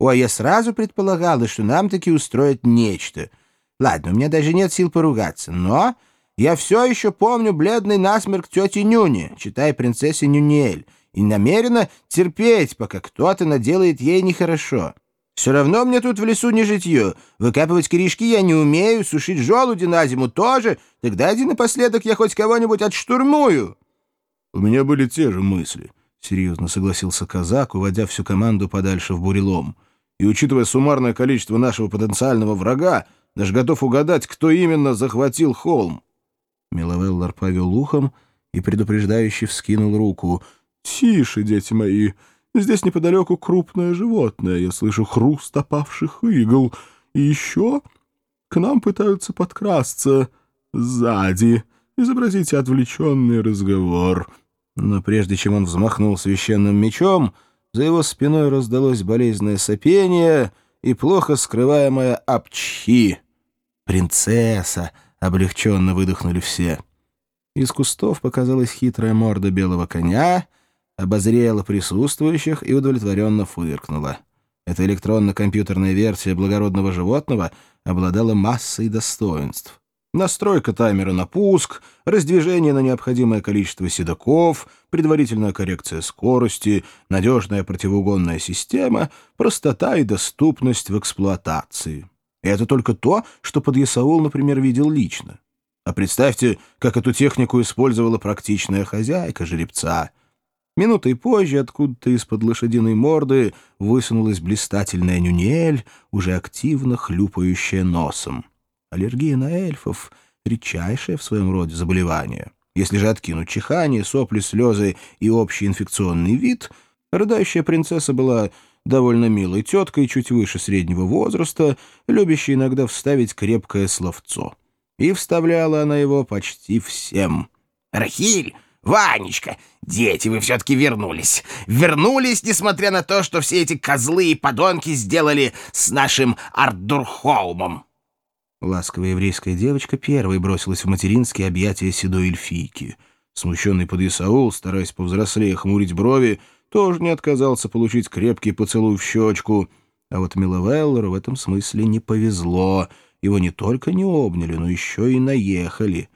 Ой, я сразу предполагала, что нам таки устроят нечто. Ладно, у меня даже нет сил поругаться, но я все еще помню бледный насмерк тети Нюни, читай принцессе Нюниэль, и намерена терпеть, пока кто-то наделает ей нехорошо. Все равно мне тут в лесу не житье. Выкапывать корешки я не умею, сушить желуди на зиму тоже. Тогда один напоследок я хоть кого-нибудь отштурмую. — У меня были те же мысли, — серьезно согласился казак, уводя всю команду подальше в бурелом. И учитывая суммарное количество нашего потенциального врага, даже готов угадать, кто именно захватил холм. Миловеллар повел ухом и предупреждающе вскинул руку. «Тише, дети мои! Здесь неподалеку крупное животное. Я слышу хруст опавших игл. И еще к нам пытаются подкрасться сзади. Изобразите отвлеченный разговор». Но прежде чем он взмахнул священным мечом, за его спиной раздалось болезненное сопение и плохо скрываемое «апчхи». «Принцесса!» — облегченно выдохнули все. Из кустов показалась хитрая морда белого коня, обозрела присутствующих и удовлетворенно фыркнула. Эта электронно-компьютерная версия благородного животного обладала массой достоинств. Настройка таймера на пуск, раздвижение на необходимое количество седоков, предварительная коррекция скорости, надежная противоугонная система, простота и доступность в эксплуатации. И это только то, что подъясаул, например, видел лично. А представьте, как эту технику использовала практичная хозяйка жеребца. Минутой позже откуда-то из-под лошадиной морды высунулась блистательная нюнель, уже активно хлюпающая носом. Аллергия на эльфов — редчайшее в своем роде заболевание. Если же откинуть чихание, сопли, слезы и общий инфекционный вид, рыдающая принцесса была довольно милой теткой, чуть выше среднего возраста, любящей иногда вставить крепкое словцо. И вставляла она его почти всем. «Рахиль! Ванечка! Дети, вы все-таки вернулись! Вернулись, несмотря на то, что все эти козлы и подонки сделали с нашим Ардурхолмом!» Ласковая еврейская девочка первой бросилась в материнские объятия седой эльфийки. Смущенный подъясаул, стараясь повзрослее хмурить брови, тоже не отказался получить крепкий поцелуй в щечку. А вот Миловеллеру в этом смысле не повезло. Его не только не обняли, но еще и наехали.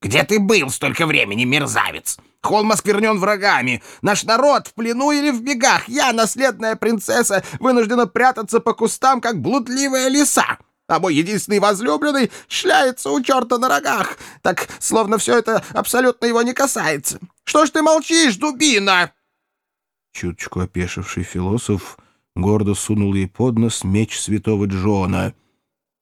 «Где ты был столько времени, мерзавец? Холм осквернен врагами. Наш народ в плену или в бегах. Я, наследная принцесса, вынуждена прятаться по кустам, как блудливая лиса а мой единственный возлюбленный шляется у черта на рогах, так словно все это абсолютно его не касается. Что ж ты молчишь, дубина?» Чуточку опешивший философ гордо сунул ей под нос меч святого Джона.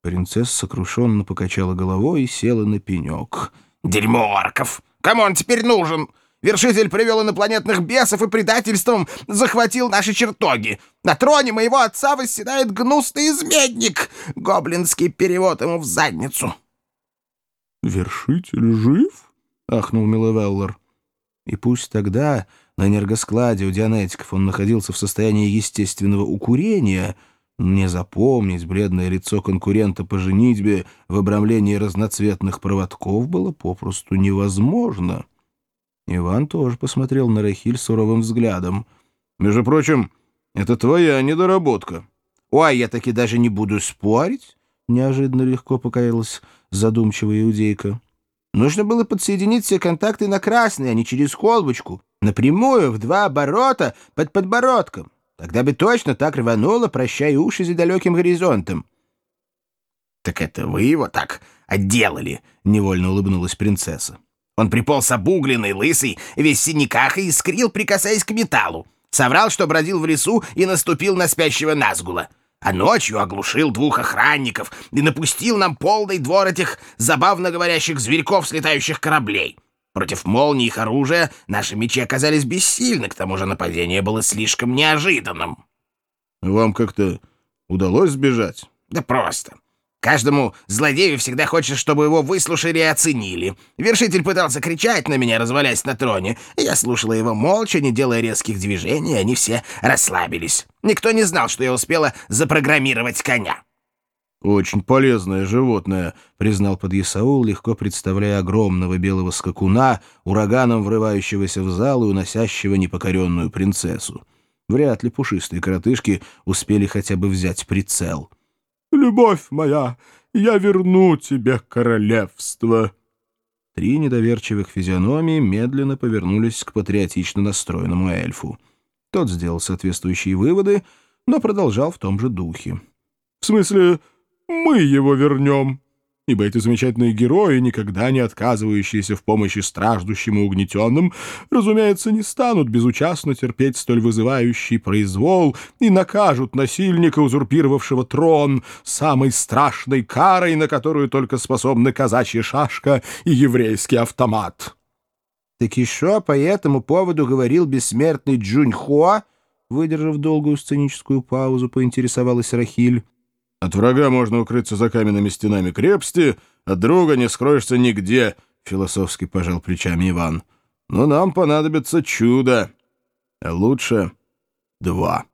Принцесса сокрушенно покачала головой и села на пенек. «Дерьмо орков! Кому он теперь нужен? Вершитель привел инопланетных бесов и предательством захватил наши чертоги. На троне моего отца восседает гнусный изменник. Гоблинский перевод ему в задницу. «Вершитель жив?» — ахнул Миловеллар. И пусть тогда на энергоскладе у дианетиков он находился в состоянии естественного укурения, не запомнить бледное лицо конкурента по женитьбе в обрамлении разноцветных проводков было попросту невозможно. Иван тоже посмотрел на Рахиль суровым взглядом. «Между прочим, это твоя недоработка». «Ой, я таки даже не буду спорить», — неожиданно легко покаялась задумчивая иудейка. «Нужно было подсоединить все контакты на красный, а не через колбочку, напрямую, в два оборота, под подбородком. Тогда бы точно так рвануло, прощай уши за далеким горизонтом». «Так это вы его так отделали?» — невольно улыбнулась принцесса. Он приполз обугленный, лысый, весь в синяках и искрил, прикасаясь к металлу. Соврал, что бродил в лесу и наступил на спящего Назгула. А ночью оглушил двух охранников и напустил нам полный двор этих забавно говорящих зверьков с летающих кораблей. Против молний их оружия наши мечи оказались бессильны, к тому же нападение было слишком неожиданным. «Вам как-то удалось сбежать?» «Да просто. Каждому злодею всегда хочется, чтобы его выслушали и оценили. Вершитель пытался кричать на меня, развалясь на троне. Я слушала его молча, не делая резких движений, они все расслабились. Никто не знал, что я успела запрограммировать коня. «Очень полезное животное», — признал подъясаул, легко представляя огромного белого скакуна, ураганом врывающегося в зал и уносящего непокоренную принцессу. Вряд ли пушистые коротышки успели хотя бы взять прицел. «Любовь моя, я верну тебе королевство!» Три недоверчивых физиономии медленно повернулись к патриотично настроенному эльфу. Тот сделал соответствующие выводы, но продолжал в том же духе. «В смысле, мы его вернем?» Ибо эти замечательные герои, никогда не отказывающиеся в помощи страждущим и угнетенным, разумеется, не станут безучастно терпеть столь вызывающий произвол и накажут насильника, узурпировавшего трон, самой страшной карой, на которую только способны казачья шашка и еврейский автомат. «Так еще по этому поводу говорил бессмертный Джуньхуа?» Выдержав долгую сценическую паузу, поинтересовалась Рахиль. От врага можно укрыться за каменными стенами крепости, от друга не скроешься нигде, — философски пожал плечами Иван. Но нам понадобится чудо, а лучше два.